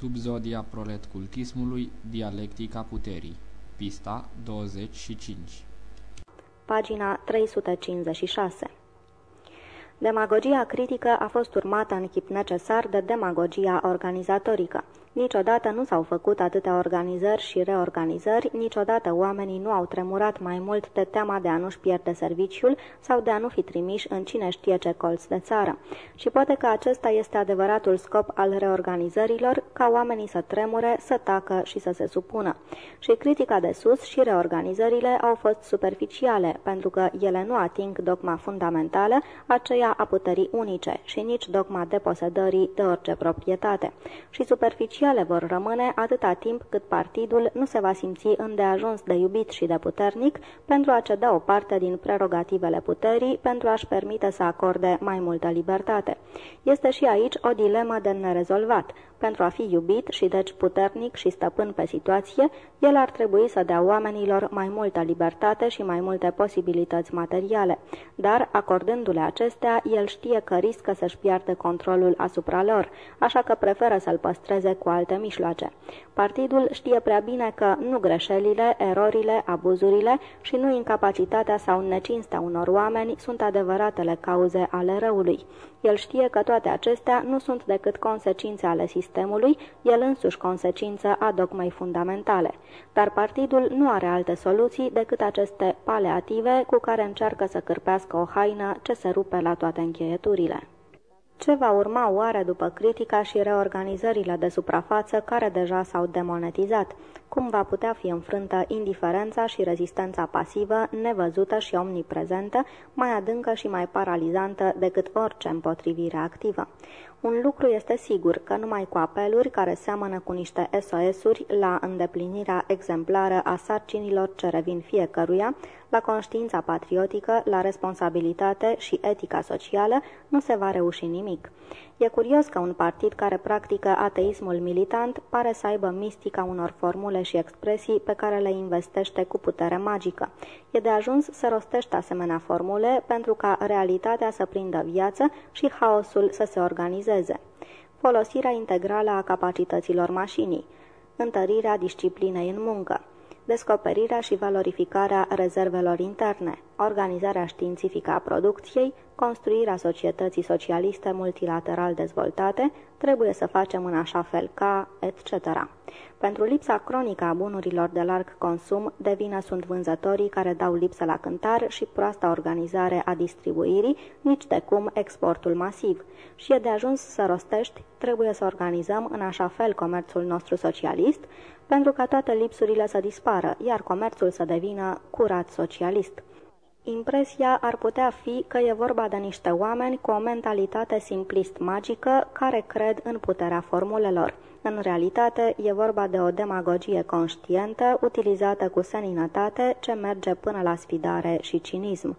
Subzodia prolet cultismului, dialectica puterii. Pista 25 Pagina 356 Demagogia critică a fost urmată în chip necesar de demagogia organizatorică. Niciodată nu s-au făcut atâtea organizări și reorganizări, niciodată oamenii nu au tremurat mai mult de teama de a nu-și pierde serviciul sau de a nu fi trimiși în cine știe ce colț de țară. Și poate că acesta este adevăratul scop al reorganizărilor, ca oamenii să tremure, să tacă și să se supună. Și critica de sus și reorganizările au fost superficiale, pentru că ele nu ating dogma fundamentală, aceea a puterii unice, și nici dogma deposedării de orice proprietate. Și superficial sociale vor rămâne atâta timp cât partidul nu se va simți îndeajuns de iubit și de puternic pentru a ceda o parte din prerogativele puterii pentru a-și permite să acorde mai multă libertate. Este și aici o dilemă de nerezolvat. Pentru a fi iubit și deci puternic și stăpân pe situație, el ar trebui să dea oamenilor mai multă libertate și mai multe posibilități materiale. Dar, acordându-le acestea, el știe că riscă să-și piardă controlul asupra lor, așa că preferă să-l păstreze cu alte mijloace. Partidul știe prea bine că nu greșelile, erorile, abuzurile și nu incapacitatea sau necinstea unor oameni sunt adevăratele cauze ale răului. El știe că toate acestea nu sunt decât consecințe ale sistemului, el însuși consecință a dogmei fundamentale. Dar partidul nu are alte soluții decât aceste paleative cu care încearcă să cârpească o haină ce se rupe la toate încheieturile. Ce va urma oare după critica și reorganizările de suprafață care deja s-au demonetizat? Cum va putea fi înfrântă indiferența și rezistența pasivă, nevăzută și omniprezentă, mai adâncă și mai paralizantă decât orice împotrivire activă? Un lucru este sigur, că numai cu apeluri care seamănă cu niște SOS-uri la îndeplinirea exemplară a sarcinilor ce revin fiecăruia, la conștiința patriotică, la responsabilitate și etica socială, nu se va reuși nimic. E curios că un partid care practică ateismul militant pare să aibă mistica unor formule și expresii pe care le investește cu putere magică. E de ajuns să rostește asemenea formule pentru ca realitatea să prindă viață și haosul să se organizeze. Folosirea integrală a capacităților mașinii, întărirea disciplinei în muncă, descoperirea și valorificarea rezervelor interne, organizarea științifică a producției, construirea societății socialiste multilateral dezvoltate, trebuie să facem în așa fel ca, etc. Pentru lipsa cronică a bunurilor de larg consum, de vină sunt vânzătorii care dau lipsă la cântar și proasta organizare a distribuirii, nici de cum exportul masiv. Și e de ajuns să rostești, trebuie să organizăm în așa fel comerțul nostru socialist, pentru ca toate lipsurile să dispară, iar comerțul să devină curat socialist. Impresia ar putea fi că e vorba de niște oameni cu o mentalitate simplist-magică care cred în puterea formulelor. În realitate, e vorba de o demagogie conștientă, utilizată cu seninătate, ce merge până la sfidare și cinism.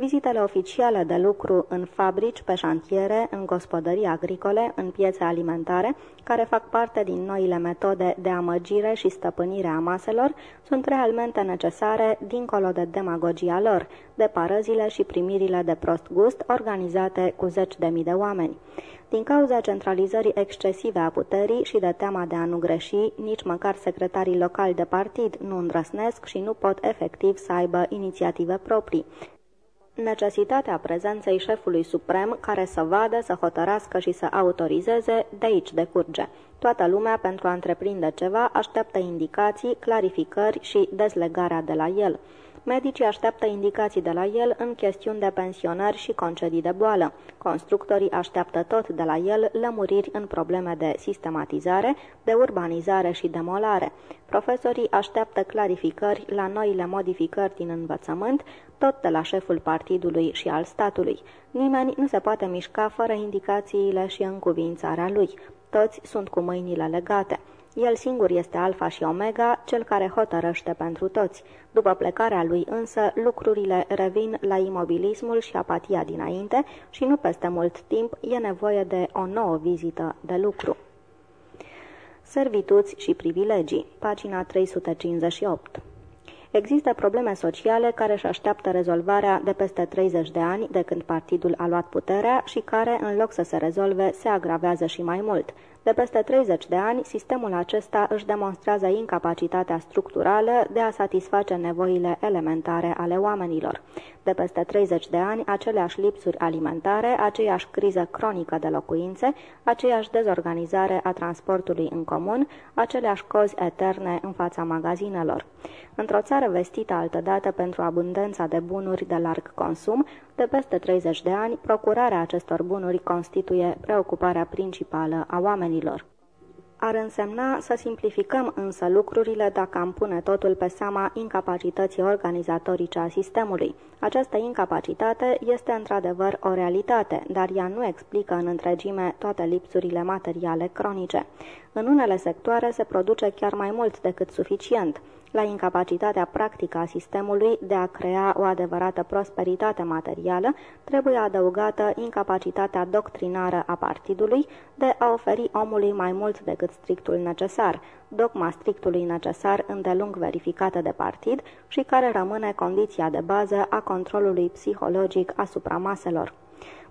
Vizitele oficiale de lucru în fabrici, pe șantiere, în gospodării agricole, în piețe alimentare, care fac parte din noile metode de amăgire și stăpânire a maselor, sunt realmente necesare dincolo de demagogia lor, de parăzile și primirile de prost gust organizate cu zeci de mii de oameni. Din cauza centralizării excesive a puterii și de teama de a nu greși, nici măcar secretarii locali de partid nu îndrăsnesc și nu pot efectiv să aibă inițiative proprii. Necesitatea prezenței șefului suprem care să vadă, să hotărască și să autorizeze, de aici decurge. Toată lumea, pentru a întreprinde ceva, așteaptă indicații, clarificări și dezlegarea de la el. Medicii așteaptă indicații de la el în chestiuni de pensionări și concedii de boală. Constructorii așteaptă tot de la el lămuriri în probleme de sistematizare, de urbanizare și demolare. Profesorii așteaptă clarificări la noile modificări din învățământ, tot de la șeful partidului și al statului. Nimeni nu se poate mișca fără indicațiile și încuvințarea lui. Toți sunt cu mâinile legate. El singur este alfa și omega, cel care hotărăște pentru toți. După plecarea lui însă, lucrurile revin la imobilismul și apatia dinainte și nu peste mult timp e nevoie de o nouă vizită de lucru. Servituți și privilegii, pagina 358 Există probleme sociale care își așteaptă rezolvarea de peste 30 de ani de când partidul a luat puterea și care, în loc să se rezolve, se agravează și mai mult. De peste 30 de ani, sistemul acesta își demonstrează incapacitatea structurală de a satisface nevoile elementare ale oamenilor. De peste 30 de ani, aceleași lipsuri alimentare, aceeași criză cronică de locuințe, aceeași dezorganizare a transportului în comun, aceleași cozi eterne în fața magazinelor. Într-o țară vestită altădată pentru abundența de bunuri de larg consum, de peste 30 de ani, procurarea acestor bunuri constituie preocuparea principală a oamenilor. Ar însemna să simplificăm însă lucrurile dacă am pune totul pe seama incapacității organizatorice a sistemului. Această incapacitate este într-adevăr o realitate, dar ea nu explică în întregime toate lipsurile materiale cronice. În unele sectoare se produce chiar mai mult decât suficient la incapacitatea practică a sistemului de a crea o adevărată prosperitate materială, trebuie adăugată incapacitatea doctrinară a partidului de a oferi omului mai mult decât strictul necesar, dogma strictului necesar îndelung verificată de partid și care rămâne condiția de bază a controlului psihologic asupra maselor.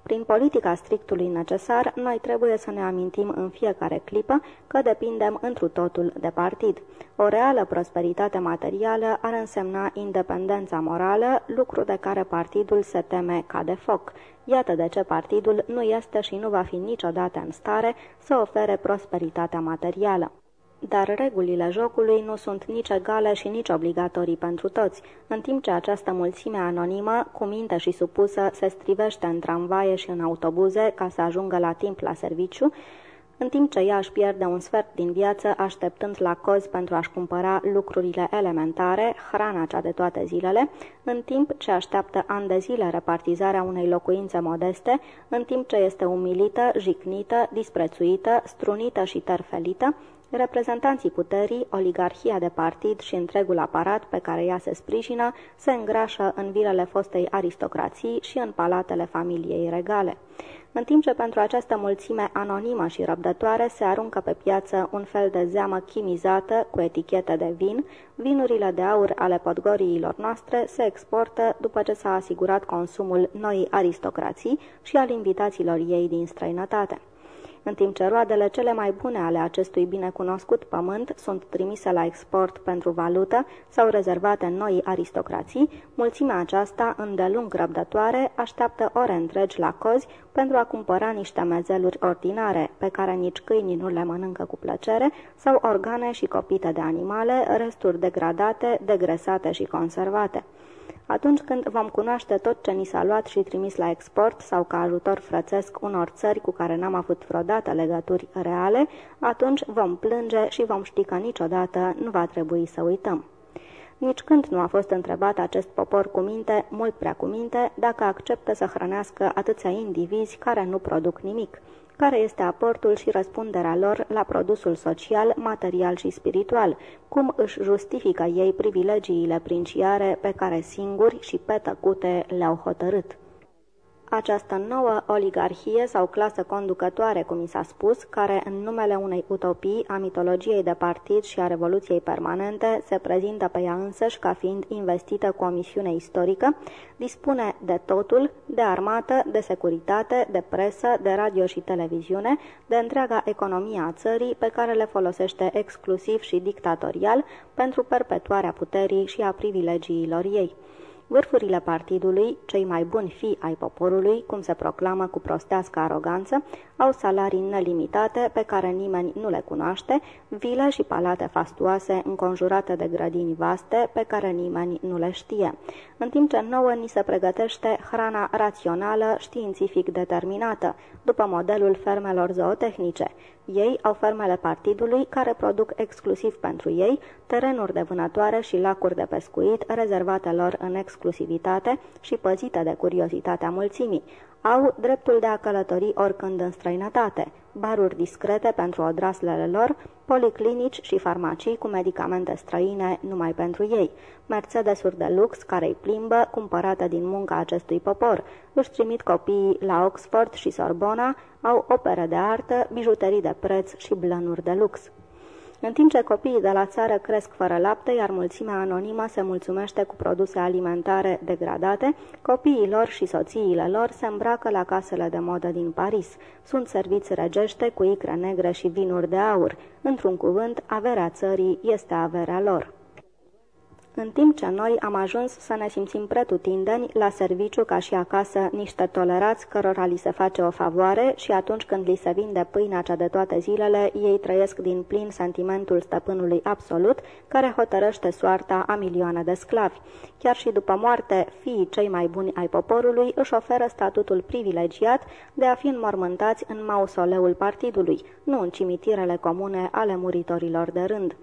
Prin politica strictului necesar, noi trebuie să ne amintim în fiecare clipă că depindem întru totul de partid. O reală prosperitate materială ar însemna independența morală, lucru de care partidul se teme ca de foc. Iată de ce partidul nu este și nu va fi niciodată în stare să ofere prosperitatea materială. Dar regulile jocului nu sunt nici egale și nici obligatorii pentru toți. În timp ce această mulțime anonimă, cu minte și supusă, se strivește în tramvaie și în autobuze ca să ajungă la timp la serviciu, în timp ce ea își pierde un sfert din viață așteptând la coz pentru a-și cumpăra lucrurile elementare, hrana cea de toate zilele, în timp ce așteaptă ani de zile repartizarea unei locuințe modeste, în timp ce este umilită, jicnită, disprețuită, strunită și terfelită, Reprezentanții puterii, oligarhia de partid și întregul aparat pe care ea se sprijină se îngrașă în vilele fostei aristocrații și în palatele familiei regale. În timp ce pentru această mulțime anonimă și răbdătoare se aruncă pe piață un fel de zeamă chimizată cu etichete de vin, vinurile de aur ale podgoriilor noastre se exportă după ce s-a asigurat consumul noii aristocrații și al invitaților ei din străinătate în timp ce roadele cele mai bune ale acestui binecunoscut pământ sunt trimise la export pentru valută sau rezervate noi aristocrații, mulțimea aceasta, îndelung răbdătoare, așteaptă ore întregi la cozi pentru a cumpăra niște mezeluri ordinare, pe care nici câinii nu le mănâncă cu plăcere, sau organe și copite de animale, resturi degradate, degresate și conservate. Atunci când vom cunoaște tot ce ni s-a luat și trimis la export sau ca ajutor frățesc unor țări cu care n-am avut vreodată legături reale, atunci vom plânge și vom ști că niciodată nu va trebui să uităm. Nici când nu a fost întrebat acest popor cu minte, mult prea cu minte, dacă acceptă să hrănească atâția indivizi care nu produc nimic care este aportul și răspunderea lor la produsul social, material și spiritual, cum își justifică ei privilegiile princiare pe care singuri și pe tăcute le-au hotărât. Această nouă oligarhie sau clasă conducătoare, cum i s-a spus, care în numele unei utopii a mitologiei de partid și a revoluției permanente se prezintă pe ea însăși ca fiind investită cu o misiune istorică, dispune de totul, de armată, de securitate, de presă, de radio și televiziune, de întreaga economie a țării pe care le folosește exclusiv și dictatorial pentru perpetuarea puterii și a privilegiilor ei. Vârfurile partidului, cei mai buni fii ai poporului, cum se proclamă cu prostească aroganță, au salarii nelimitate pe care nimeni nu le cunoaște, vile și palate fastuoase înconjurate de grădini vaste pe care nimeni nu le știe, în timp ce nouă ni se pregătește hrana rațională, științific determinată, după modelul fermelor zootehnice. Ei au fermele partidului care produc exclusiv pentru ei terenuri de vânătoare și lacuri de pescuit rezervate lor în exclusivitate și păzite de curiozitatea mulțimii. Au dreptul de a călători oricând în străinătate, baruri discrete pentru odraslele lor, policlinici și farmacii cu medicamente străine numai pentru ei, Mercedesuri de lux care îi plimbă, cumpărate din munca acestui popor, își trimit copiii la Oxford și Sorbona, au opere de artă, bijuterii de preț și blănuri de lux. În timp ce copiii de la țară cresc fără lapte, iar mulțimea anonimă se mulțumește cu produse alimentare degradate, copiii lor și soțiile lor se îmbracă la casele de modă din Paris. Sunt serviți regește cu icre negre și vinuri de aur. Într-un cuvânt, averea țării este averea lor în timp ce noi am ajuns să ne simțim pretutindeni, la serviciu ca și acasă, niște tolerați cărora li se face o favoare și atunci când li se vinde pâinea cea de toate zilele, ei trăiesc din plin sentimentul stăpânului absolut, care hotărăște soarta a milioane de sclavi. Chiar și după moarte, fiii cei mai buni ai poporului își oferă statutul privilegiat de a fi înmormântați în mausoleul partidului, nu în cimitirele comune ale muritorilor de rând.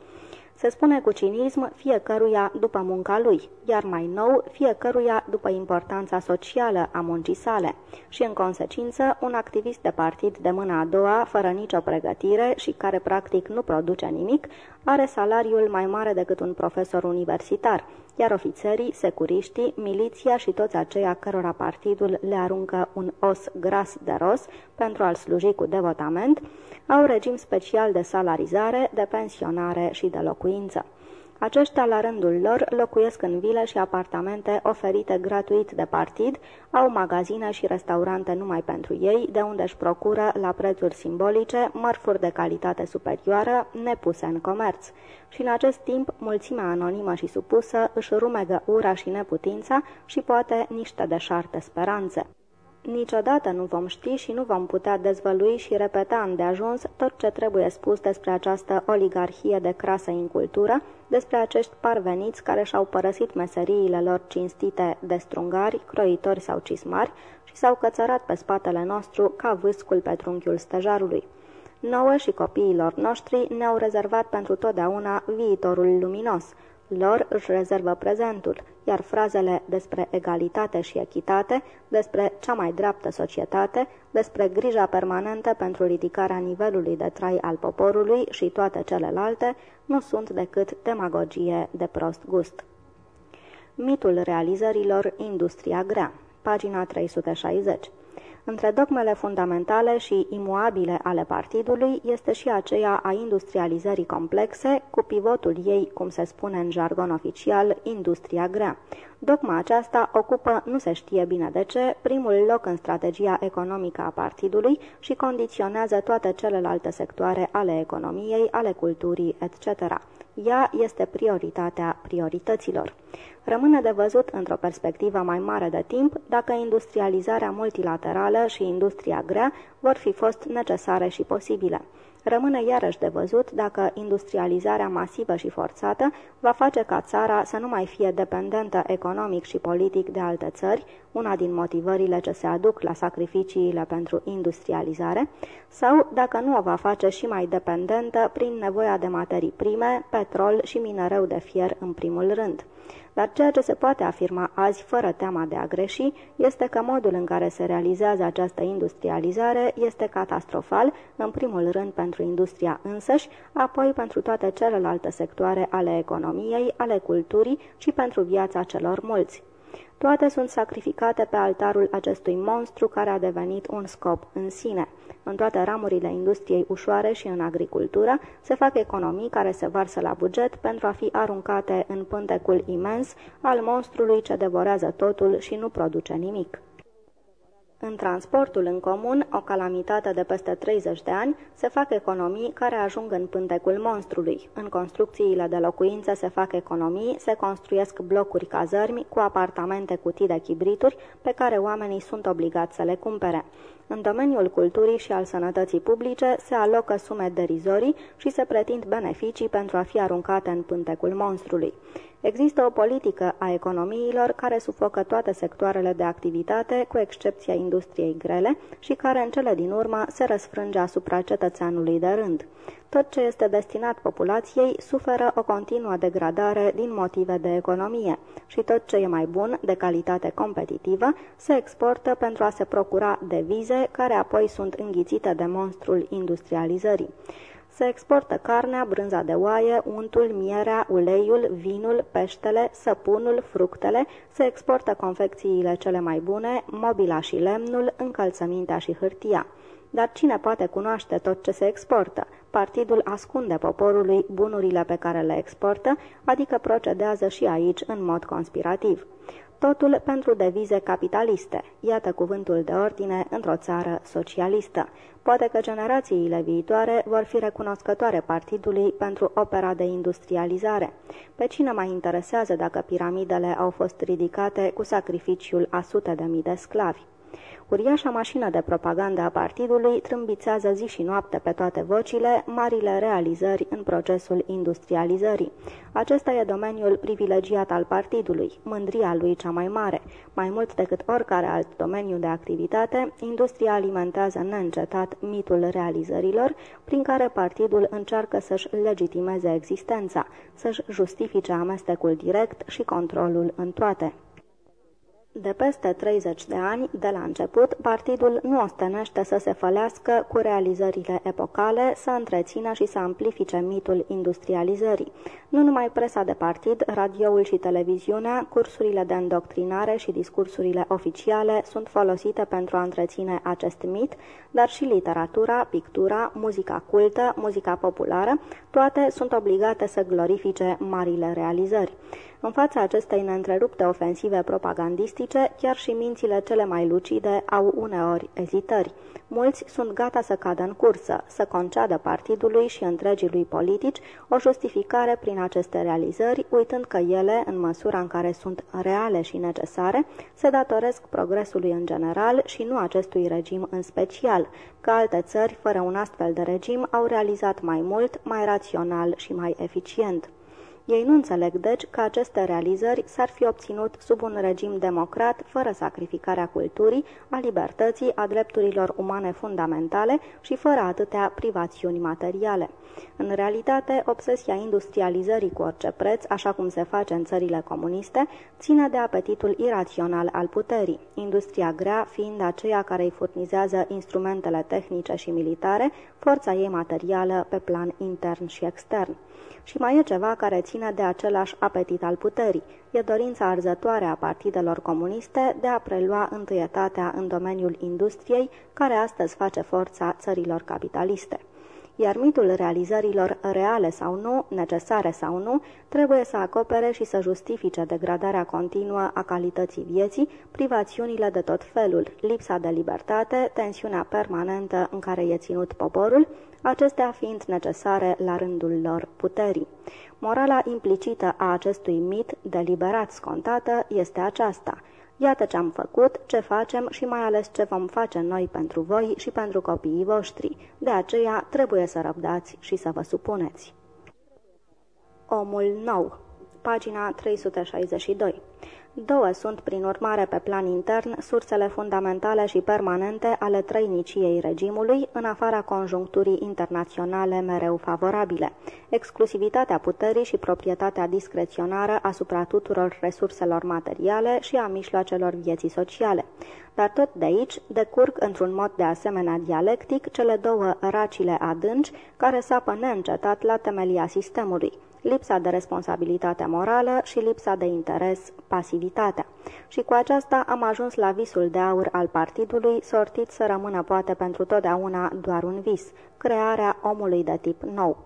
Se spune cu cinism fiecăruia după munca lui, iar mai nou fiecăruia după importanța socială a muncii sale. Și, în consecință, un activist de partid de mâna a doua, fără nicio pregătire și care practic nu produce nimic, are salariul mai mare decât un profesor universitar, iar ofițerii, securiștii, miliția și toți aceia cărora partidul le aruncă un os gras de ros pentru a-l sluji cu devotament, au regim special de salarizare, de pensionare și de locuință. Aceștia, la rândul lor, locuiesc în vile și apartamente oferite gratuit de partid, au magazine și restaurante numai pentru ei, de unde își procură, la prețuri simbolice, mărfuri de calitate superioară, nepuse în comerț. Și în acest timp, mulțimea anonimă și supusă își rumegă ura și neputința și poate niște deșarte speranțe. Niciodată nu vom ști și nu vom putea dezvălui și repeta îndeajuns tot ce trebuie spus despre această oligarhie de crasă incultură, despre acești parveniți care și-au părăsit meseriile lor cinstite de strungari, croitori sau cismari și s-au cățărat pe spatele nostru ca vâscul pe trunchiul stejarului. Nouă și copiilor noștri ne-au rezervat pentru totdeauna viitorul luminos – lor își rezervă prezentul, iar frazele despre egalitate și echitate, despre cea mai dreaptă societate, despre grija permanentă pentru ridicarea nivelului de trai al poporului și toate celelalte, nu sunt decât demagogie de prost gust. Mitul realizărilor Industria Grea, pagina 360 între dogmele fundamentale și imuabile ale partidului este și aceea a industrializării complexe, cu pivotul ei, cum se spune în jargon oficial, industria grea. Dogma aceasta ocupă, nu se știe bine de ce, primul loc în strategia economică a partidului și condiționează toate celelalte sectoare ale economiei, ale culturii, etc. Ea este prioritatea priorităților. Rămâne de văzut într-o perspectivă mai mare de timp dacă industrializarea multilaterală și industria grea vor fi fost necesare și posibile. Rămâne iarăși de văzut dacă industrializarea masivă și forțată va face ca țara să nu mai fie dependentă economic și politic de alte țări, una din motivările ce se aduc la sacrificiile pentru industrializare, sau dacă nu o va face și mai dependentă prin nevoia de materii prime, petrol și minereu de fier în primul rând. Dar ceea ce se poate afirma azi, fără teama de a greși, este că modul în care se realizează această industrializare este catastrofal, în primul rând pentru industria însăși, apoi pentru toate celelalte sectoare ale economiei, ale culturii și pentru viața celor mulți. Toate sunt sacrificate pe altarul acestui monstru care a devenit un scop în sine. În toate ramurile industriei ușoare și în agricultură se fac economii care se varsă la buget pentru a fi aruncate în pântecul imens al monstrului ce devorează totul și nu produce nimic. În transportul în comun, o calamitate de peste 30 de ani, se fac economii care ajung în pântecul monstrului. În construcțiile de locuințe se fac economii, se construiesc blocuri cazărmi cu apartamente cutii de chibrituri pe care oamenii sunt obligați să le cumpere. În domeniul culturii și al sănătății publice se alocă sume derizorii și se pretind beneficii pentru a fi aruncate în pântecul monstrului. Există o politică a economiilor care sufocă toate sectoarele de activitate, cu excepția industriei grele, și care în cele din urmă se răsfrânge asupra cetățeanului de rând. Tot ce este destinat populației suferă o continuă degradare din motive de economie și tot ce e mai bun, de calitate competitivă, se exportă pentru a se procura devize care apoi sunt înghițite de monstrul industrializării. Se exportă carnea, brânza de oaie, untul, mierea, uleiul, vinul, peștele, săpunul, fructele, se exportă confecțiile cele mai bune, mobila și lemnul, încălțămintea și hârtia. Dar cine poate cunoaște tot ce se exportă? partidul ascunde poporului bunurile pe care le exportă, adică procedează și aici în mod conspirativ. Totul pentru devize capitaliste. Iată cuvântul de ordine într-o țară socialistă. Poate că generațiile viitoare vor fi recunoscătoare partidului pentru opera de industrializare. Pe cine mai interesează dacă piramidele au fost ridicate cu sacrificiul a sute de mii de sclavi? Uriașa mașină de propagandă a partidului trâmbițează zi și noapte pe toate vocile marile realizări în procesul industrializării. Acesta e domeniul privilegiat al partidului, mândria lui cea mai mare. Mai mult decât oricare alt domeniu de activitate, industria alimentează neîncetat mitul realizărilor, prin care partidul încearcă să-și legitimeze existența, să-și justifice amestecul direct și controlul în toate. De peste 30 de ani, de la început, partidul nu ostenește să se fălească cu realizările epocale, să întrețină și să amplifice mitul industrializării. Nu numai presa de partid, radioul și televiziunea, cursurile de îndoctrinare și discursurile oficiale sunt folosite pentru a întreține acest mit, dar și literatura, pictura, muzica cultă, muzica populară, toate sunt obligate să glorifice marile realizări. În fața acestei neîntrerupte ofensive propagandistice, chiar și mințile cele mai lucide au uneori ezitări. Mulți sunt gata să cadă în cursă, să conceadă partidului și întregii lui politici o justificare prin aceste realizări, uitând că ele, în măsura în care sunt reale și necesare, se datoresc progresului în general și nu acestui regim în special, că alte țări, fără un astfel de regim, au realizat mai mult, mai rațional și mai eficient. Ei nu înțeleg, deci, că aceste realizări s-ar fi obținut sub un regim democrat, fără sacrificarea culturii, a libertății, a drepturilor umane fundamentale și fără atâtea privațiuni materiale. În realitate, obsesia industrializării cu orice preț, așa cum se face în țările comuniste, ține de apetitul irațional al puterii, industria grea fiind aceea care îi furnizează instrumentele tehnice și militare, forța ei materială pe plan intern și extern. Și mai e ceva care ține de același apetit al puterii. E dorința arzătoare a partidelor comuniste de a prelua întâietatea în domeniul industriei, care astăzi face forța țărilor capitaliste iar mitul realizărilor reale sau nu, necesare sau nu, trebuie să acopere și să justifice degradarea continuă a calității vieții, privațiunile de tot felul, lipsa de libertate, tensiunea permanentă în care e ținut poporul, acestea fiind necesare la rândul lor puterii. Morala implicită a acestui mit, deliberat scontată, este aceasta – Iată ce am făcut, ce facem și mai ales ce vom face noi pentru voi și pentru copiii voștri. De aceea trebuie să răbdați și să vă supuneți. Omul nou Pagina 362 Două sunt, prin urmare, pe plan intern, sursele fundamentale și permanente ale trăiniciei regimului, în afara conjuncturii internaționale mereu favorabile. Exclusivitatea puterii și proprietatea discreționară asupra tuturor resurselor materiale și a mijloacelor vieții sociale. Dar tot de aici decurg într-un mod de asemenea dialectic cele două racile adânci care sapă neîncetat la temelia sistemului lipsa de responsabilitate morală și lipsa de interes, pasivitatea. Și cu aceasta am ajuns la visul de aur al partidului, sortit să rămână poate pentru totdeauna doar un vis, crearea omului de tip nou.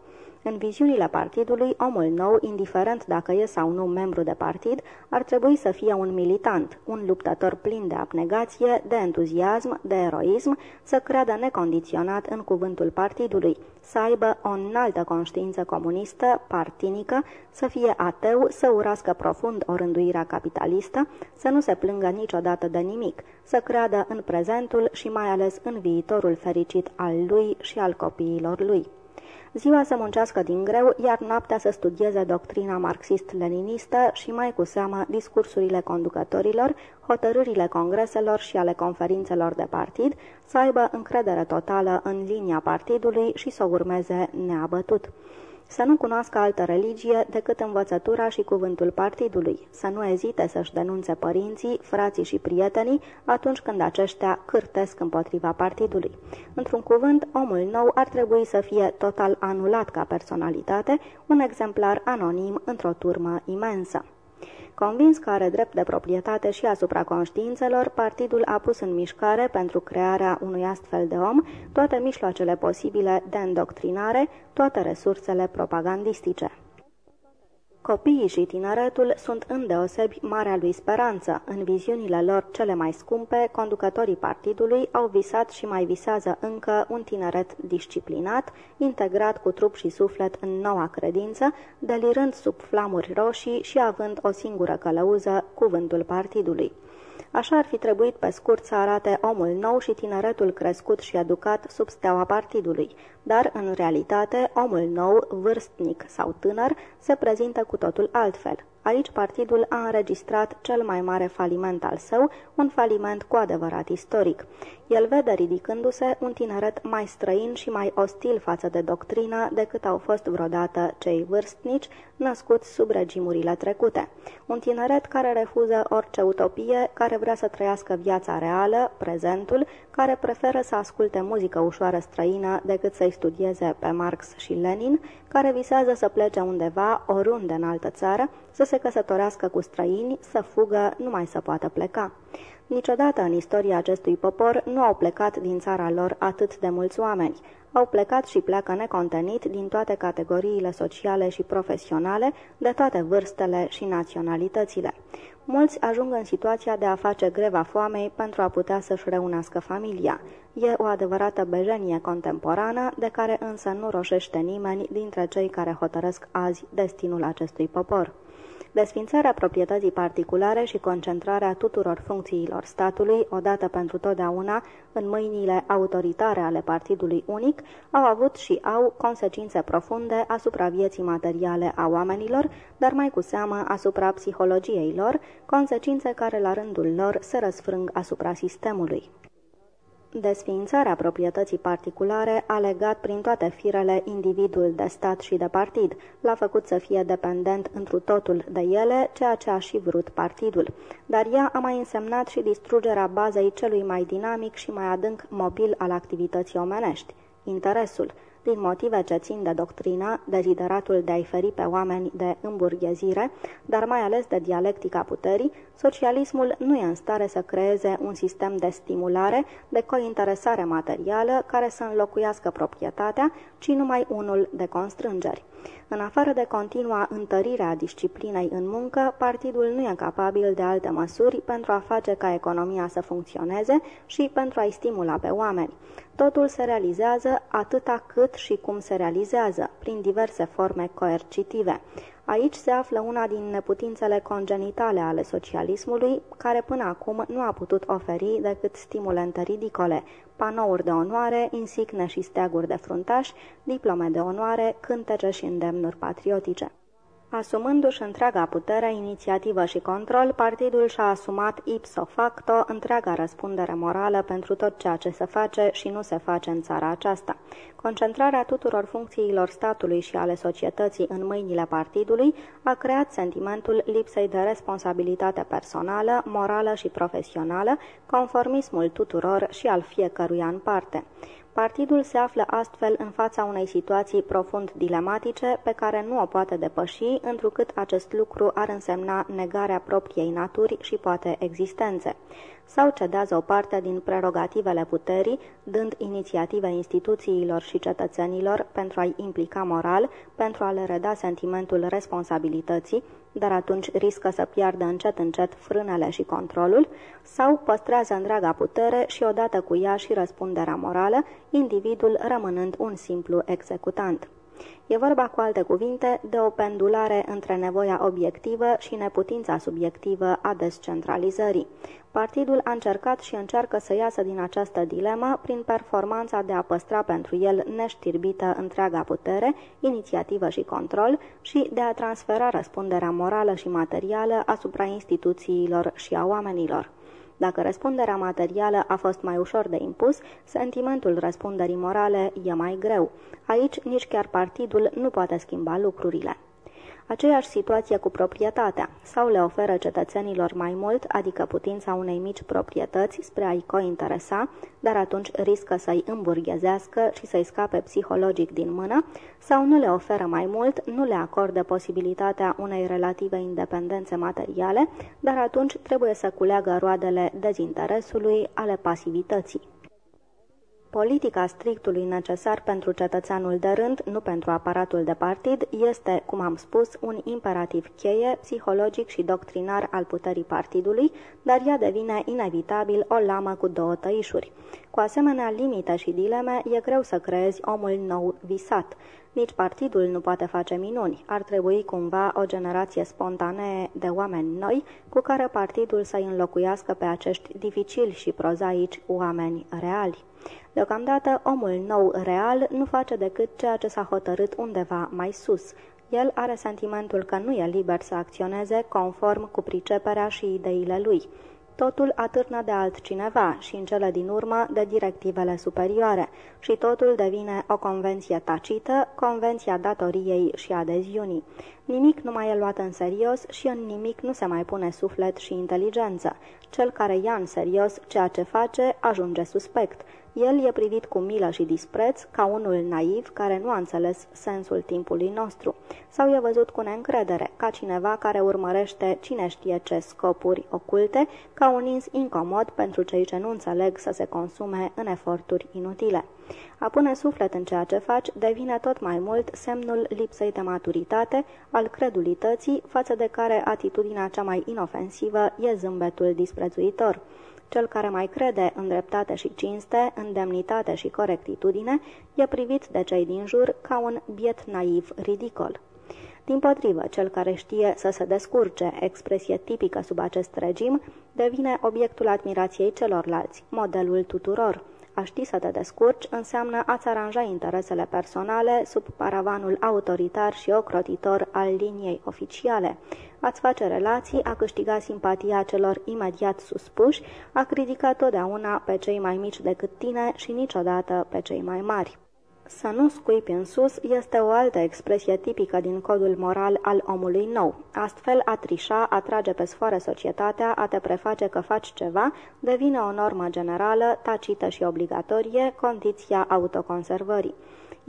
În viziunile partidului, omul nou, indiferent dacă e sau nu membru de partid, ar trebui să fie un militant, un luptător plin de abnegație, de entuziasm, de eroism, să creadă necondiționat în cuvântul partidului, să aibă o înaltă conștiință comunistă, partinică, să fie ateu, să urască profund o rânduirea capitalistă, să nu se plângă niciodată de nimic, să creadă în prezentul și mai ales în viitorul fericit al lui și al copiilor lui ziua să muncească din greu, iar noaptea să studieze doctrina marxist-leninistă și mai cu seamă discursurile conducătorilor, hotărârile congreselor și ale conferințelor de partid, să aibă încredere totală în linia partidului și să o urmeze neabătut să nu cunoască altă religie decât învățătura și cuvântul partidului, să nu ezite să-și denunțe părinții, frații și prietenii atunci când aceștia cârtesc împotriva partidului. Într-un cuvânt, omul nou ar trebui să fie total anulat ca personalitate, un exemplar anonim într-o turmă imensă. Convins că are drept de proprietate și asupra conștiințelor, partidul a pus în mișcare pentru crearea unui astfel de om toate mijloacele posibile de îndoctrinare, toate resursele propagandistice. Copiii și tineretul sunt îndeosebi marea lui speranță. În viziunile lor cele mai scumpe, conducătorii partidului au visat și mai visează încă un tineret disciplinat, integrat cu trup și suflet în noua credință, delirând sub flamuri roșii și având o singură călăuză, cuvântul partidului. Așa ar fi trebuit pe scurt să arate omul nou și tineretul crescut și educat sub steaua partidului, dar în realitate omul nou, vârstnic sau tânăr, se prezintă cu totul altfel. Aici partidul a înregistrat cel mai mare faliment al său, un faliment cu adevărat istoric. El vede ridicându-se un tineret mai străin și mai ostil față de doctrină decât au fost vreodată cei vârstnici născuți sub regimurile trecute. Un tineret care refuză orice utopie, care vrea să trăiască viața reală, prezentul, care preferă să asculte muzică ușoară străină decât să-i studieze pe Marx și Lenin, care visează să plece undeva, oriunde în altă țară, să se căsătorească cu străini, să fugă, numai să poată pleca. Niciodată în istoria acestui popor nu au plecat din țara lor atât de mulți oameni. Au plecat și pleacă necontenit din toate categoriile sociale și profesionale, de toate vârstele și naționalitățile. Mulți ajung în situația de a face greva foamei pentru a putea să-și reunească familia. E o adevărată bejenie contemporană, de care însă nu roșește nimeni dintre cei care hotărăsc azi destinul acestui popor. Desfințarea proprietății particulare și concentrarea tuturor funcțiilor statului, odată pentru totdeauna, în mâinile autoritare ale partidului unic, au avut și au consecințe profunde asupra vieții materiale a oamenilor, dar mai cu seamă asupra psihologiei lor, consecințe care la rândul lor se răsfrâng asupra sistemului. Desființarea proprietății particulare a legat prin toate firele individul de stat și de partid, l-a făcut să fie dependent întru totul de ele, ceea ce a și vrut partidul. Dar ea a mai însemnat și distrugerea bazei celui mai dinamic și mai adânc mobil al activității omenești, interesul din motive ce țin de doctrină, dezideratul de a-i feri pe oameni de îmburghezire, dar mai ales de dialectica puterii, socialismul nu e în stare să creeze un sistem de stimulare, de cointeresare materială care să înlocuiască proprietatea, ci numai unul de constrângeri. În afară de continua întărire a disciplinei în muncă, partidul nu e capabil de alte măsuri pentru a face ca economia să funcționeze și pentru a-i stimula pe oameni. Totul se realizează atâta cât și cum se realizează, prin diverse forme coercitive. Aici se află una din neputințele congenitale ale socialismului, care până acum nu a putut oferi decât stimulente ridicole, panouri de onoare, insigne și steaguri de fruntași, diplome de onoare, cântece și îndemnuri patriotice. Asumându-și întreaga putere, inițiativă și control, partidul și-a asumat ipso facto întreaga răspundere morală pentru tot ceea ce se face și nu se face în țara aceasta. Concentrarea tuturor funcțiilor statului și ale societății în mâinile partidului a creat sentimentul lipsei de responsabilitate personală, morală și profesională, conformismul tuturor și al fiecăruia în parte. Partidul se află astfel în fața unei situații profund dilematice pe care nu o poate depăși, întrucât acest lucru ar însemna negarea propriei naturi și poate existențe. Sau cedează o parte din prerogativele puterii, dând inițiative instituțiilor și cetățenilor pentru a-i implica moral, pentru a le reda sentimentul responsabilității, dar atunci riscă să piardă încet încet frânele și controlul, sau păstrează întreaga putere și odată cu ea și răspunderea morală, individul rămânând un simplu executant. E vorba, cu alte cuvinte, de o pendulare între nevoia obiectivă și neputința subiectivă a descentralizării. Partidul a încercat și încearcă să iasă din această dilemă prin performanța de a păstra pentru el neștirbită întreaga putere, inițiativă și control și de a transfera răspunderea morală și materială asupra instituțiilor și a oamenilor. Dacă răspunderea materială a fost mai ușor de impus, sentimentul răspunderii morale e mai greu. Aici nici chiar partidul nu poate schimba lucrurile. Aceeași situație cu proprietatea. Sau le oferă cetățenilor mai mult, adică putința unei mici proprietăți spre a-i cointeresa, dar atunci riscă să-i îmburghezească și să-i scape psihologic din mână, sau nu le oferă mai mult, nu le acordă posibilitatea unei relative independențe materiale, dar atunci trebuie să culeagă roadele dezinteresului ale pasivității. Politica strictului necesar pentru cetățeanul de rând, nu pentru aparatul de partid, este, cum am spus, un imperativ cheie, psihologic și doctrinar al puterii partidului, dar ea devine inevitabil o lamă cu două tăișuri. Cu asemenea limite și dileme, e greu să creezi omul nou visat. Nici partidul nu poate face minuni. Ar trebui cumva o generație spontanee de oameni noi cu care partidul să înlocuiască pe acești dificili și prozaici oameni reali. Deocamdată, omul nou real nu face decât ceea ce s-a hotărât undeva mai sus. El are sentimentul că nu e liber să acționeze conform cu priceperea și ideile lui. Totul atârnă de altcineva și în cele din urmă de directivele superioare și totul devine o convenție tacită, convenția datoriei și adeziunii. Nimic nu mai e luat în serios și în nimic nu se mai pune suflet și inteligență. Cel care ia în serios ceea ce face ajunge suspect. El e privit cu milă și dispreț, ca unul naiv care nu a înțeles sensul timpului nostru, sau e văzut cu neîncredere, ca cineva care urmărește cine știe ce scopuri oculte, ca un ins incomod pentru cei ce nu înțeleg să se consume în eforturi inutile. A pune suflet în ceea ce faci devine tot mai mult semnul lipsei de maturitate, al credulității, față de care atitudinea cea mai inofensivă e zâmbetul disprețuitor. Cel care mai crede în dreptate și cinste, în demnitate și corectitudine, e privit de cei din jur ca un biet naiv ridicol. Din potrivă, cel care știe să se descurce, expresie tipică sub acest regim, devine obiectul admirației celorlalți, modelul tuturor. A ști să te descurci înseamnă a-ți aranja interesele personale sub paravanul autoritar și ocrotitor al liniei oficiale, a-ți face relații, a câștiga simpatia celor imediat suspuși, a critica totdeauna pe cei mai mici decât tine și niciodată pe cei mai mari. Să nu scuipi în sus este o altă expresie tipică din codul moral al omului nou. Astfel, a trișa, a trage pe sfoară societatea, a te preface că faci ceva, devine o normă generală, tacită și obligatorie, condiția autoconservării.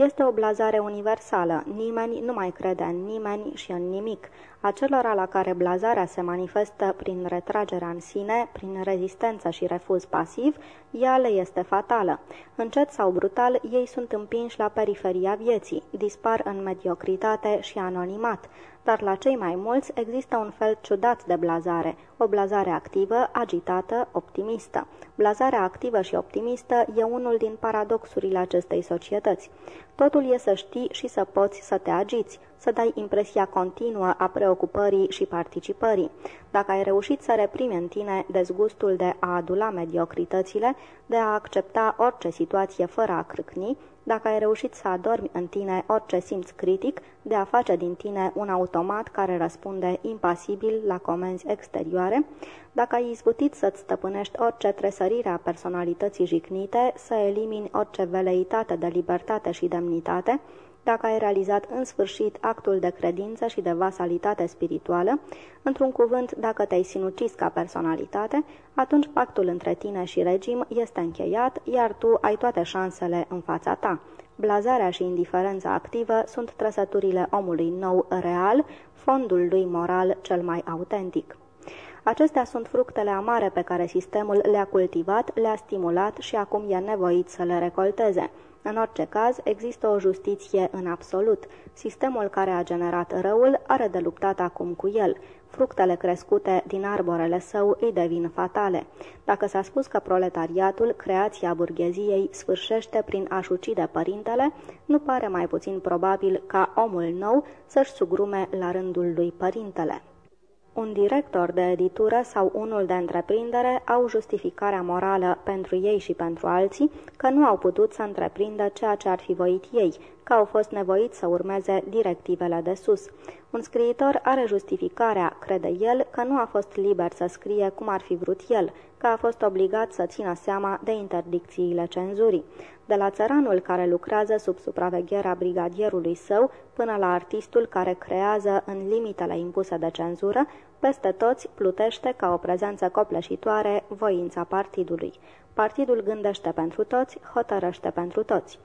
Este o blazare universală, nimeni nu mai crede în nimeni și în nimic. Acelora la care blazarea se manifestă prin retragerea în sine, prin rezistență și refuz pasiv, ea le este fatală. Încet sau brutal, ei sunt împinși la periferia vieții, dispar în mediocritate și anonimat dar la cei mai mulți există un fel ciudat de blazare, o blazare activă, agitată, optimistă. Blazarea activă și optimistă e unul din paradoxurile acestei societăți. Totul e să știi și să poți să te agiți, să dai impresia continuă a preocupării și participării. Dacă ai reușit să reprimi în tine dezgustul de a adula mediocritățile, de a accepta orice situație fără a crâcni, dacă ai reușit să adormi în tine orice simț critic, de a face din tine un automat care răspunde impasibil la comenzi exterioare, dacă ai izbutit să-ți stăpânești orice tresărire a personalității jicnite, să elimini orice veleitate de libertate și demnitate, dacă ai realizat în sfârșit actul de credință și de vasalitate spirituală, într-un cuvânt, dacă te-ai sinucis ca personalitate, atunci pactul între tine și regim este încheiat, iar tu ai toate șansele în fața ta. Blazarea și indiferența activă sunt trăsăturile omului nou real, fondul lui moral cel mai autentic. Acestea sunt fructele amare pe care sistemul le-a cultivat, le-a stimulat și acum e nevoit să le recolteze. În orice caz, există o justiție în absolut. Sistemul care a generat răul are de luptat acum cu el. Fructele crescute din arborele său îi devin fatale. Dacă s-a spus că proletariatul, creația burgheziei, sfârșește prin a-și ucide părintele, nu pare mai puțin probabil ca omul nou să-și sugrume la rândul lui părintele. Un director de editură sau unul de întreprindere au justificarea morală pentru ei și pentru alții că nu au putut să întreprindă ceea ce ar fi voit ei, că au fost nevoiți să urmeze directivele de sus. Un scriitor are justificarea, crede el, că nu a fost liber să scrie cum ar fi vrut el, că a fost obligat să țină seama de interdicțiile cenzurii. De la țăranul care lucrează sub supravegherea brigadierului său până la artistul care creează în limitele impuse de cenzură, peste toți plutește ca o prezență copleșitoare voința partidului. Partidul gândește pentru toți, hotărăște pentru toți.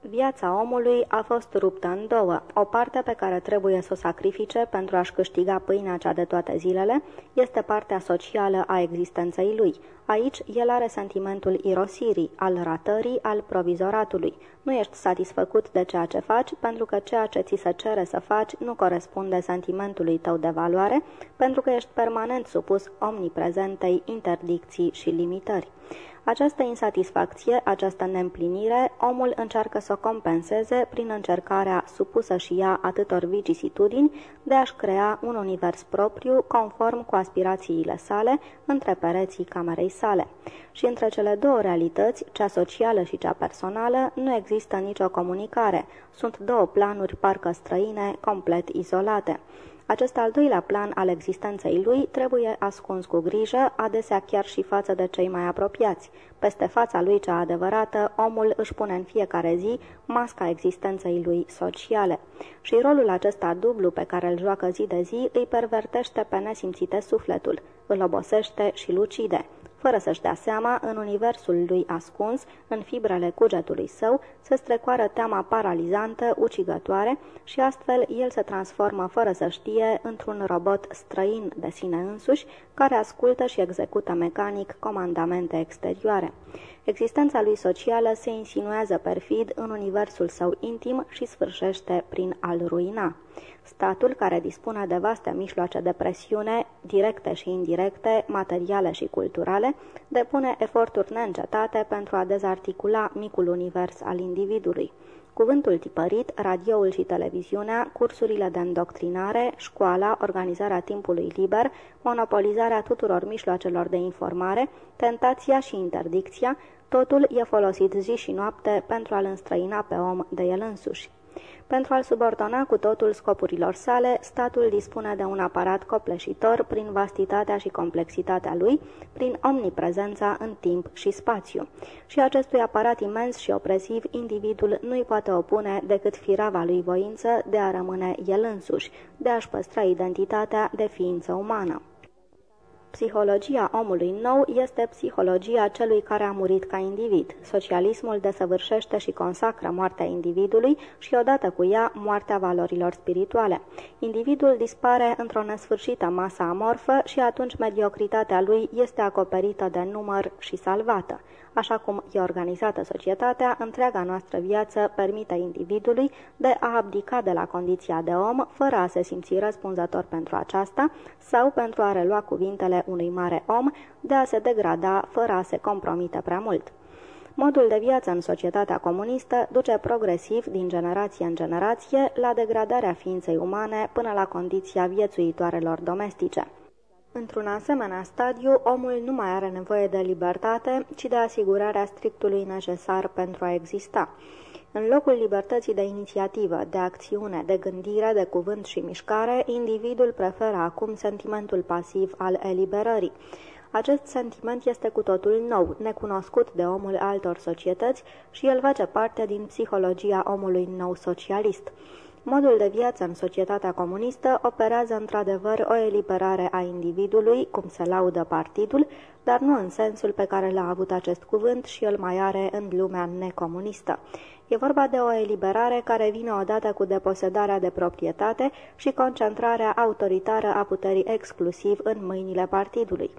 Viața omului a fost ruptă în două. O parte pe care trebuie să o sacrifice pentru a-și câștiga pâinea cea de toate zilele este partea socială a existenței lui. Aici el are sentimentul irosirii, al ratării, al provizoratului. Nu ești satisfăcut de ceea ce faci pentru că ceea ce ți se cere să faci nu corespunde sentimentului tău de valoare, pentru că ești permanent supus omniprezentei interdicții și limitări. Această insatisfacție, această neîmplinire, omul încearcă să o compenseze prin încercarea supusă și ea atâtor vicisitudini de a-și crea un univers propriu conform cu aspirațiile sale între pereții camerei sale. Și între cele două realități, cea socială și cea personală, nu există nicio comunicare. Sunt două planuri parcă străine, complet izolate. Acest al doilea plan al existenței lui trebuie ascuns cu grijă, adesea chiar și față de cei mai apropiați. Peste fața lui cea adevărată, omul își pune în fiecare zi masca existenței lui sociale. Și rolul acesta dublu pe care îl joacă zi de zi îi pervertește pe nesimțite sufletul, îl obosește și lucide. Fără să-și dea seama, în universul lui ascuns, în fibrele cugetului său, se strecoară teama paralizantă, ucigătoare și astfel el se transformă fără să știe într-un robot străin de sine însuși, care ascultă și execută mecanic comandamente exterioare. Existența lui socială se insinuează perfid în universul său intim și sfârșește prin a-l ruina. Statul, care dispune de vaste mijloace de presiune, directe și indirecte, materiale și culturale, depune eforturi neîncetate pentru a dezarticula micul univers al individului. Cuvântul tipărit, radioul și televiziunea, cursurile de îndoctrinare, școala, organizarea timpului liber, monopolizarea tuturor mijloacelor de informare, tentația și interdicția, totul e folosit zi și noapte pentru a-l înstrăina pe om de el însuși. Pentru a-l subordona cu totul scopurilor sale, statul dispune de un aparat copleșitor prin vastitatea și complexitatea lui, prin omniprezența în timp și spațiu. Și acestui aparat imens și opresiv, individul nu-i poate opune decât firava lui voință de a rămâne el însuși, de a-și păstra identitatea de ființă umană. Psihologia omului nou este psihologia celui care a murit ca individ. Socialismul desăvârșește și consacră moartea individului și odată cu ea moartea valorilor spirituale. Individul dispare într-o nesfârșită masă amorfă și atunci mediocritatea lui este acoperită de număr și salvată. Așa cum e organizată societatea, întreaga noastră viață permite individului de a abdica de la condiția de om, fără a se simți răspunzător pentru aceasta, sau pentru a relua cuvintele unui mare om, de a se degrada fără a se compromite prea mult. Modul de viață în societatea comunistă duce progresiv, din generație în generație, la degradarea ființei umane până la condiția viețuitoarelor domestice. Într-un asemenea stadiu, omul nu mai are nevoie de libertate, ci de asigurarea strictului necesar pentru a exista. În locul libertății de inițiativă, de acțiune, de gândire, de cuvânt și mișcare, individul preferă acum sentimentul pasiv al eliberării. Acest sentiment este cu totul nou, necunoscut de omul altor societăți și el face parte din psihologia omului nou socialist. Modul de viață în societatea comunistă operează într-adevăr o eliberare a individului, cum se laudă partidul, dar nu în sensul pe care l-a avut acest cuvânt și îl mai are în lumea necomunistă. E vorba de o eliberare care vine odată cu deposedarea de proprietate și concentrarea autoritară a puterii exclusiv în mâinile partidului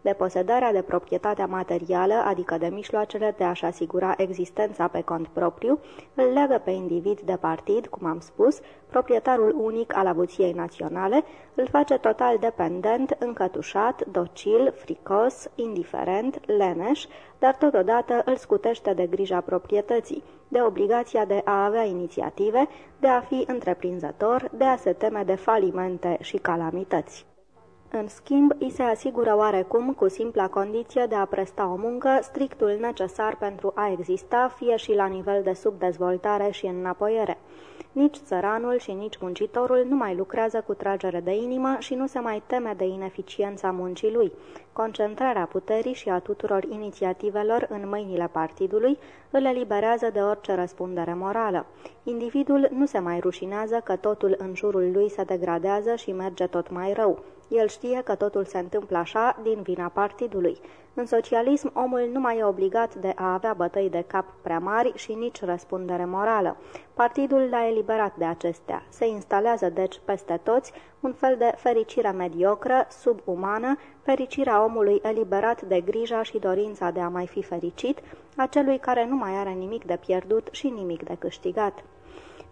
deposedarea de proprietatea materială, adică de mijloacele de a-și asigura existența pe cont propriu, îl leagă pe individ de partid, cum am spus, proprietarul unic al avuției naționale, îl face total dependent, încătușat, docil, fricos, indiferent, leneș, dar totodată îl scutește de grija proprietății, de obligația de a avea inițiative, de a fi întreprinzător, de a se teme de falimente și calamități. În schimb, îi se asigură oarecum cu simpla condiție de a presta o muncă strictul necesar pentru a exista, fie și la nivel de subdezvoltare și înapoiere. Nici țăranul și nici muncitorul nu mai lucrează cu tragere de inimă și nu se mai teme de ineficiența muncii lui. Concentrarea puterii și a tuturor inițiativelor în mâinile partidului îl eliberează de orice răspundere morală. Individul nu se mai rușinează că totul în jurul lui se degradează și merge tot mai rău. El știe că totul se întâmplă așa din vina partidului. În socialism, omul nu mai e obligat de a avea bătăi de cap prea mari și nici răspundere morală. Partidul l-a eliberat de acestea. Se instalează, deci, peste toți un fel de fericire mediocră, subumană, fericirea omului eliberat de grija și dorința de a mai fi fericit, a celui care nu mai are nimic de pierdut și nimic de câștigat.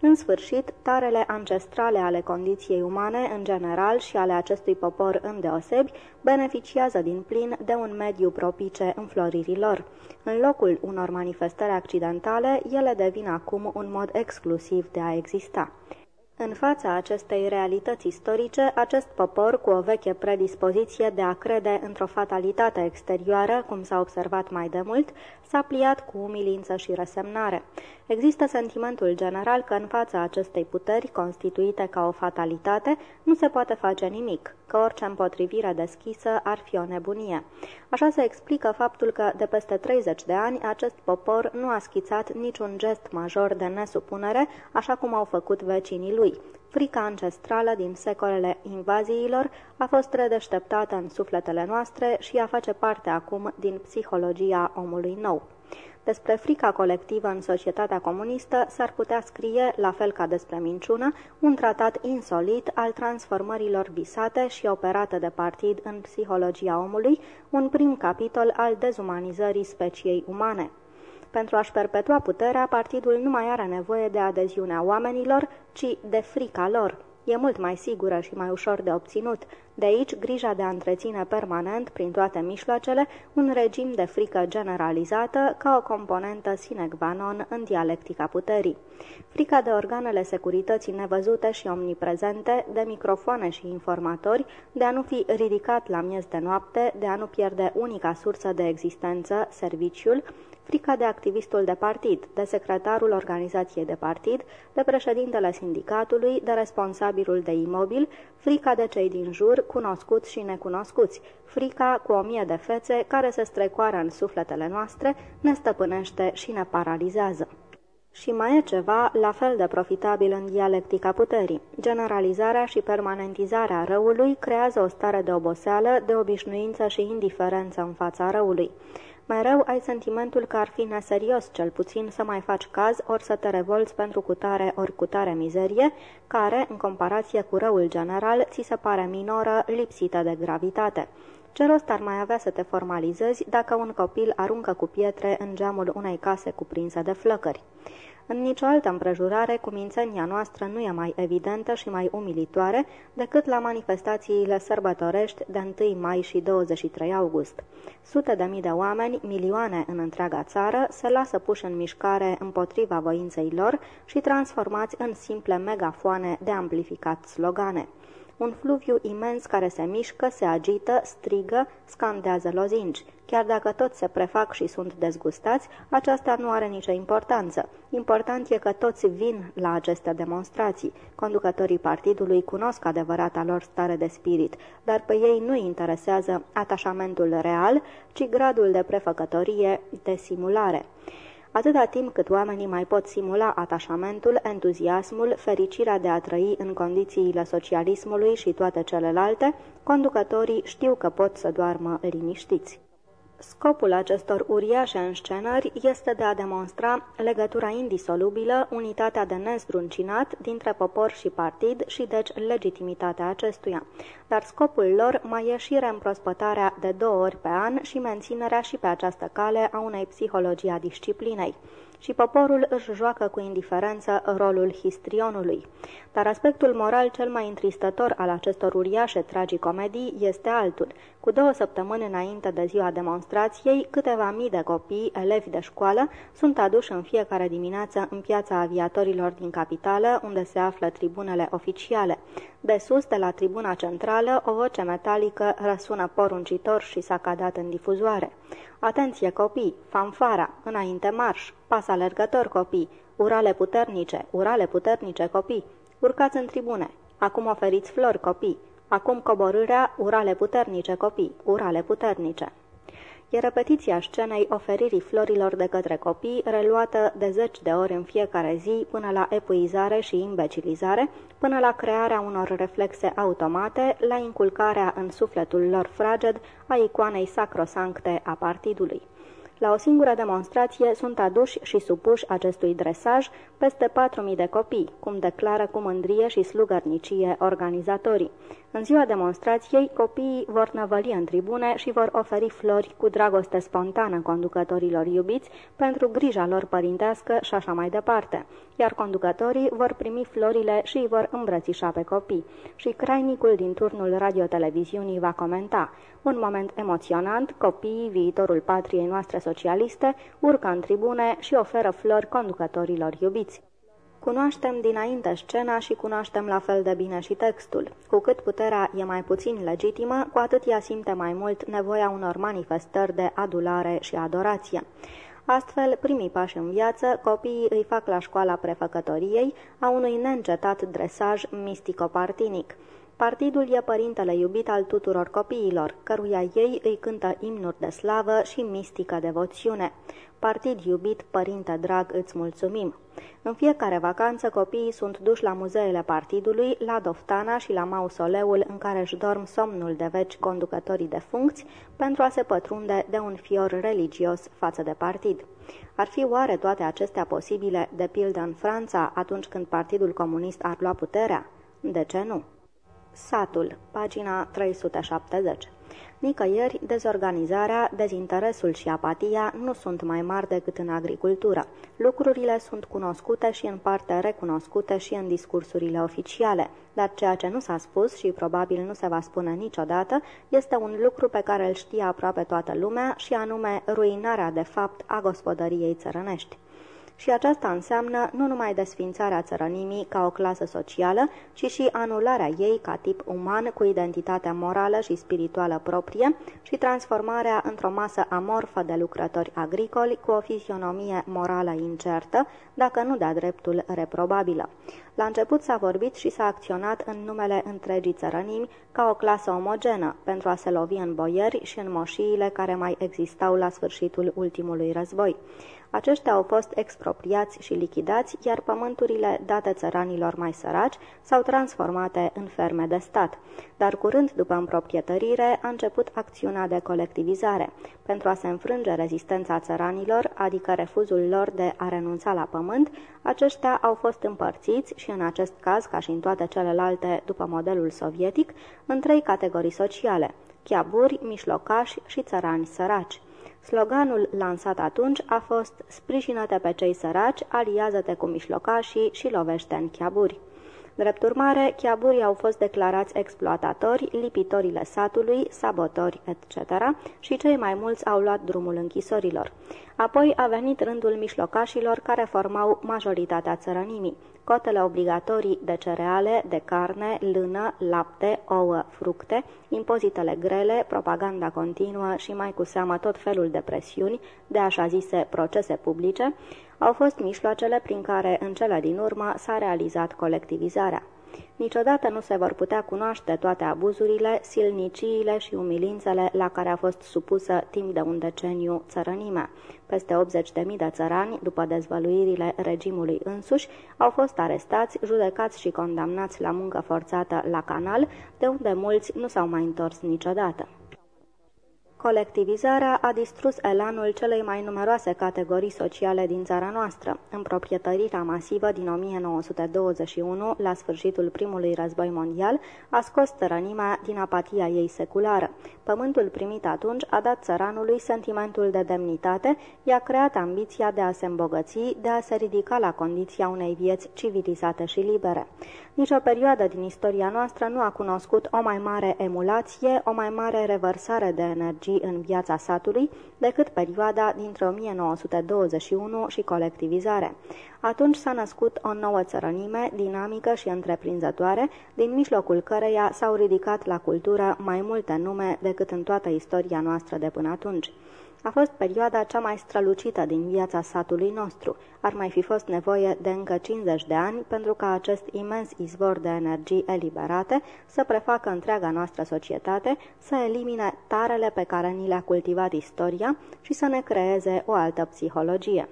În sfârșit, tarele ancestrale ale condiției umane în general și ale acestui popor îndeosebi beneficiază din plin de un mediu propice înfloririlor. În locul unor manifestări accidentale, ele devin acum un mod exclusiv de a exista. În fața acestei realități istorice, acest popor, cu o veche predispoziție de a crede într-o fatalitate exterioară, cum s-a observat mai de mult, s-a pliat cu umilință și resemnare. Există sentimentul general că în fața acestei puteri, constituite ca o fatalitate, nu se poate face nimic, că orice împotrivire deschisă ar fi o nebunie. Așa se explică faptul că, de peste 30 de ani, acest popor nu a schițat niciun gest major de nesupunere, așa cum au făcut vecinii lui. Frica ancestrală din secolele invaziilor a fost redeșteptată în sufletele noastre și ea face parte acum din psihologia omului nou. Despre frica colectivă în societatea comunistă s-ar putea scrie, la fel ca despre minciună, un tratat insolit al transformărilor visate și operate de partid în psihologia omului, un prim capitol al dezumanizării speciei umane. Pentru a-și perpetua puterea, partidul nu mai are nevoie de adeziunea oamenilor, ci de frica lor. E mult mai sigură și mai ușor de obținut. De aici, grija de a întreține permanent, prin toate mijloacele, un regim de frică generalizată ca o componentă sine qua non în dialectica puterii. Frica de organele securității nevăzute și omniprezente, de microfoane și informatori, de a nu fi ridicat la miez de noapte, de a nu pierde unica sursă de existență, serviciul, frica de activistul de partid, de secretarul organizației de partid, de președintele sindicatului, de responsabilul de imobil, frica de cei din jur, cunoscuți și necunoscuți, frica cu o mie de fețe care se strecoară în sufletele noastre, ne stăpânește și ne paralizează. Și mai e ceva la fel de profitabil în dialectica puterii. Generalizarea și permanentizarea răului creează o stare de oboseală, de obișnuință și indiferență în fața răului. Mereu ai sentimentul că ar fi neserios, cel puțin, să mai faci caz, ori să te revolți pentru cutare ori cutare mizerie, care, în comparație cu răul general, ți se pare minoră, lipsită de gravitate. Ce rost ar mai avea să te formalizezi dacă un copil aruncă cu pietre în geamul unei case cuprinse de flăcări? În nicio altă împrejurare, cumințenia noastră nu e mai evidentă și mai umilitoare decât la manifestațiile sărbătorești de 1 mai și 23 august. Sute de mii de oameni, milioane în întreaga țară, se lasă puși în mișcare împotriva voinței lor și transformați în simple megafoane de amplificat slogane un fluviu imens care se mișcă, se agită, strigă, scandează lozinci. Chiar dacă toți se prefac și sunt dezgustați, aceasta nu are nicio importanță. Important e că toți vin la aceste demonstrații. Conducătorii partidului cunosc adevărata lor stare de spirit, dar pe ei nu interesează atașamentul real, ci gradul de prefăcătorie, de simulare. Atâta timp cât oamenii mai pot simula atașamentul, entuziasmul, fericirea de a trăi în condițiile socialismului și toate celelalte, conducătorii știu că pot să doarmă liniștiți. Scopul acestor uriașe înscenări este de a demonstra legătura indisolubilă, unitatea de nezdruncinat dintre popor și partid și deci legitimitatea acestuia. Dar scopul lor mai e și reîmprospătarea de două ori pe an și menținerea și pe această cale a unei psihologii a disciplinei. Și poporul își joacă cu indiferență rolul histrionului. Dar aspectul moral cel mai întristător al acestor uriașe tragicomedii este altul. Cu două săptămâni înainte de ziua demonstrației, câteva mii de copii, elevi de școală, sunt aduși în fiecare dimineață în piața aviatorilor din capitală, unde se află tribunele oficiale. De sus, de la tribuna centrală, o voce metalică răsună poruncitor și s-a cadat în difuzoare. Atenție copii, fanfara, înainte marș, pas alergător copii, urale puternice, urale puternice copii, urcați în tribune, acum oferiți flori copii, acum coborârea, urale puternice copii, urale puternice. E repetiția scenei oferirii florilor de către copii, reluată de zeci de ori în fiecare zi, până la epuizare și imbecilizare, până la crearea unor reflexe automate, la inculcarea în sufletul lor fraged a icoanei sacrosancte a partidului. La o singură demonstrație sunt aduși și supuși acestui dresaj peste 4.000 de copii, cum declară cu mândrie și slugărnicie organizatorii. În ziua demonstrației, copiii vor năvăli în tribune și vor oferi flori cu dragoste spontană conducătorilor iubiți pentru grija lor părintească și așa mai departe, iar conducătorii vor primi florile și îi vor îmbrățișa pe copii. Și crainicul din turnul radioteleviziunii va comenta. Un moment emoționant, copiii, viitorul patriei noastre socialiste, urcă în tribune și oferă flori conducătorilor iubiți. Cunoaștem dinainte scena și cunoaștem la fel de bine și textul. Cu cât puterea e mai puțin legitimă, cu atât ea simte mai mult nevoia unor manifestări de adulare și adorație. Astfel, primii pași în viață, copiii îi fac la școala prefăcătoriei a unui neîncetat dresaj mistico-partinic. Partidul e părintele iubit al tuturor copiilor, căruia ei îi cântă imnuri de slavă și mistică devoțiune. Partid iubit, părinte drag, îți mulțumim! În fiecare vacanță, copiii sunt duși la muzeele partidului, la Doftana și la mausoleul în care își dorm somnul de veci conducătorii de funcți pentru a se pătrunde de un fior religios față de partid. Ar fi oare toate acestea posibile, de pildă în Franța, atunci când Partidul Comunist ar lua puterea? De ce nu? Satul, pagina 370 Nicăieri, dezorganizarea, dezinteresul și apatia nu sunt mai mari decât în agricultură. Lucrurile sunt cunoscute și în parte recunoscute și în discursurile oficiale, dar ceea ce nu s-a spus și probabil nu se va spune niciodată este un lucru pe care îl știe aproape toată lumea și anume ruinarea de fapt a gospodăriei țărănești și aceasta înseamnă nu numai desfințarea țărănimii ca o clasă socială, ci și anularea ei ca tip uman cu identitatea morală și spirituală proprie și transformarea într-o masă amorfă de lucrători agricoli cu o fizionomie morală incertă, dacă nu de-a dreptul reprobabilă. La început s-a vorbit și s-a acționat în numele întregii țărănimi ca o clasă omogenă, pentru a se lovi în boieri și în moșiile care mai existau la sfârșitul ultimului război. Aceștia au fost expropriați și lichidați, iar pământurile date țăranilor mai săraci s-au transformate în ferme de stat. Dar curând după împroprietărire a început acțiunea de colectivizare. Pentru a se înfrânge rezistența țăranilor, adică refuzul lor de a renunța la pământ, aceștia au fost împărțiți și în acest caz, ca și în toate celelalte după modelul sovietic, în trei categorii sociale, chiaburi, mișlocași și țărani săraci. Sloganul lansat atunci a fost Sprijină-te pe cei săraci, aliază-te cu mișlocașii și lovește în chiaburi. Drept urmare, chiaburii au fost declarați exploatatori, lipitorile satului, sabotori, etc. și cei mai mulți au luat drumul închisorilor. Apoi a venit rândul mișlocașilor care formau majoritatea țărănimii cotele obligatorii de cereale, de carne, lână, lapte, ouă, fructe, impozitele grele, propaganda continuă și mai cu seamă tot felul de presiuni, de așa zise procese publice, au fost mijloacele prin care în cele din urmă s-a realizat colectivizarea. Niciodată nu se vor putea cunoaște toate abuzurile, silniciile și umilințele la care a fost supusă timp de un deceniu țărănimea. Peste 80.000 de țărani, după dezvăluirile regimului însuși, au fost arestați, judecați și condamnați la muncă forțată la canal, de unde mulți nu s-au mai întors niciodată. Colectivizarea a distrus elanul celei mai numeroase categorii sociale din țara noastră. Împroprietărirea masivă din 1921, la sfârșitul primului război mondial, a scos țărănimea din apatia ei seculară. Pământul primit atunci a dat țăranului sentimentul de demnitate, i-a creat ambiția de a se îmbogăți, de a se ridica la condiția unei vieți civilizate și libere. Nici o perioadă din istoria noastră nu a cunoscut o mai mare emulație, o mai mare revărsare de energii în viața satului decât perioada dintre 1921 și colectivizare. Atunci s-a născut o nouă țărănime, dinamică și întreprinzătoare, din mijlocul căreia s-au ridicat la cultură mai multe nume decât în toată istoria noastră de până atunci. A fost perioada cea mai strălucită din viața satului nostru. Ar mai fi fost nevoie de încă 50 de ani pentru ca acest imens izvor de energii eliberate să prefacă întreaga noastră societate, să elimine tarele pe care ni le-a cultivat istoria și să ne creeze o altă psihologie.